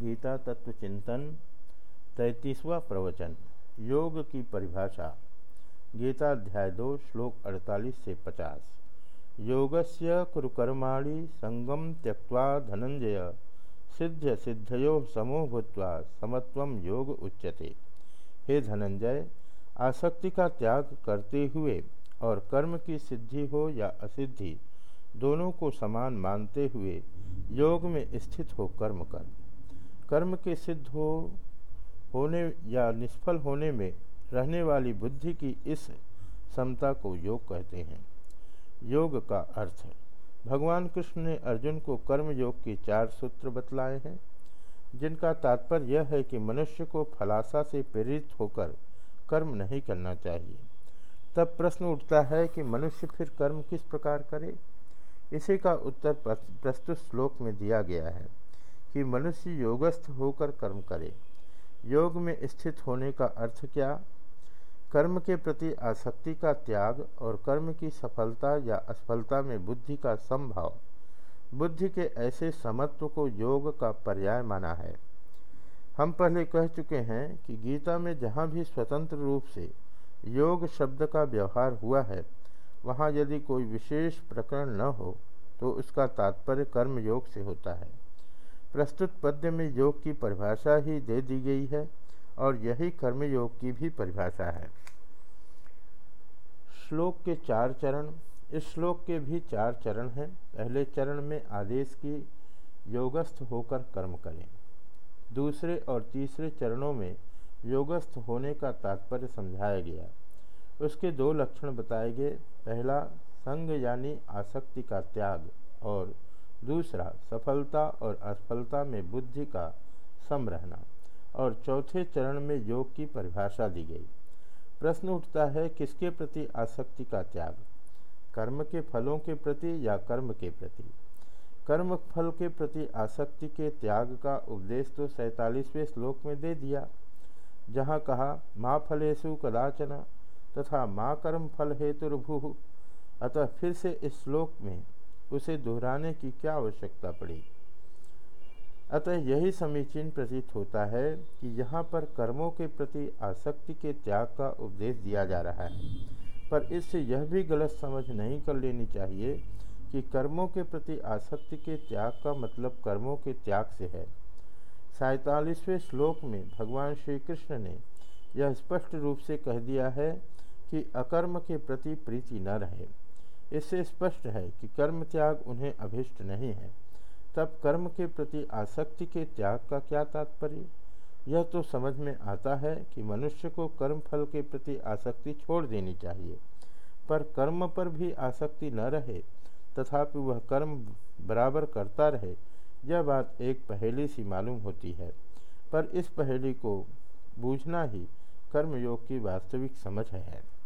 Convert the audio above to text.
गीता तत्व चिंतन, तैतीसवा प्रवचन, योग की परिभाषा गीता अध्याय दो, श्लोक 48 से 50 योगस्य कुरुकर्माणि संगम त्यक्वा धनंजय सिद्ध सिद्धयो समो भूत्वा समत्व योग उच्यते। हे धनंजय आसक्ति का त्याग करते हुए और कर्म की सिद्धि हो या असिद्धि, दोनों को समान मानते हुए योग में स्थित हो कर्म कर। कर्म के सिद्ध हो, होने या निष्फल होने में रहने वाली बुद्धि की इस समता को योग कहते हैं। योग का अर्थ भगवान कृष्ण ने अर्जुन को कर्म योग के चार सूत्र बतलाए हैं, जिनका तात्पर्य यह है कि मनुष्य को फलासा से प्रेरित होकर कर्म नहीं करना चाहिए। तब प्रश्न उठता है कि मनुष्य फिर कर्म किस प्रकार करे? इसी का उत्तर प्रस्तुत श्लोक में दिया गया है। कि मनुष्य योगस्थ होकर कर्म करे। योग में स्थित होने का अर्थ क्या? कर्म के प्रति आसक्ति का त्याग और कर्म की सफलता या असफलता में बुद्धि का संभाव बुद्धि के ऐसे समत्व को योग का पर्याय माना है। हम पहले कह चुके हैं कि गीता में जहाँ भी स्वतंत्र रूप से योग शब्द का व्यवहार हुआ है, वहाँ यदि कोई विशेष प्रकरण न हो तो उसका तात्पर्य कर्म योग से होता है। प्रस्तुत पद्य में योग की परिभाषा ही दे दी गई है और यही कर्म योग की भी परिभाषा है। श्लोक के चार चरण, इस श्लोक के भी चार चरण हैं। पहले चरण में आदेश की योगस्थ होकर कर्म करें। दूसरे और तीसरे चरणों में योगस्थ होने का तात्पर्य समझाया गया। उसके दो लक्षण बताए गए। पहला, संग यानी आसक्ति का त्याग और दूसरा, सफलता और असफलता में बुद्धि का सम रहना और चौथे चरण में योग की परिभाषा दी गई। प्रश्न उठता है, किसके प्रति आसक्ति का त्याग? कर्म के फलों के प्रति या कर्म के प्रति? कर्म फल के प्रति आसक्ति के त्याग का उपदेश तो सैतालीसवें श्लोक में दे दिया। जहाँ कहा, माँ फलेशु कदाचना तथा माँ कर्म फल हेतुर्भु। अतः फिर से इस श्लोक में उसे दोहराने की क्या आवश्यकता पड़ी? अतः यही समीचीन प्रतीत होता है कि यहाँ पर कर्मों के प्रति आसक्ति के त्याग का उपदेश दिया जा रहा है। पर इससे यह भी गलत समझ नहीं कर लेनी चाहिए कि कर्मों के प्रति आसक्ति के त्याग का मतलब कर्मों के त्याग से है। सैतालीसवें श्लोक में भगवान श्री कृष्ण ने यह स्पष्ट रूप से कह दिया है कि अकर्म के प्रति प्रीति न रहे। इससे स्पष्ट है कि कर्म त्याग उन्हें अभिष्ट नहीं है। तब कर्म के प्रति आसक्ति के त्याग का क्या तात्पर्य? यह तो समझ में आता है कि मनुष्य को कर्म फल के प्रति आसक्ति छोड़ देनी चाहिए। पर कर्म पर भी आसक्ति न रहे, तथापि वह कर्म बराबर करता रहे, यह बात एक पहेली सी मालूम होती है। पर इस पहेली को बूझना ही कर्मयोग की वास्तविक समझ है।